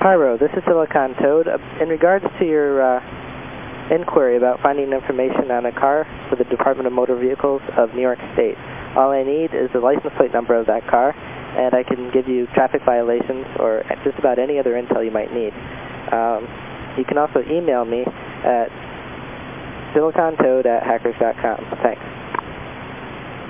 Pyro, this is Silicon Toad. Uh, in regards to your、uh, inquiry about finding information on a car for the Department of Motor Vehicles of New York State, all I need is the license plate number of that car, and I can give you traffic violations or just about any other intel you might need.、Um, you can also email me at silicontoad at hackers.com. Thanks.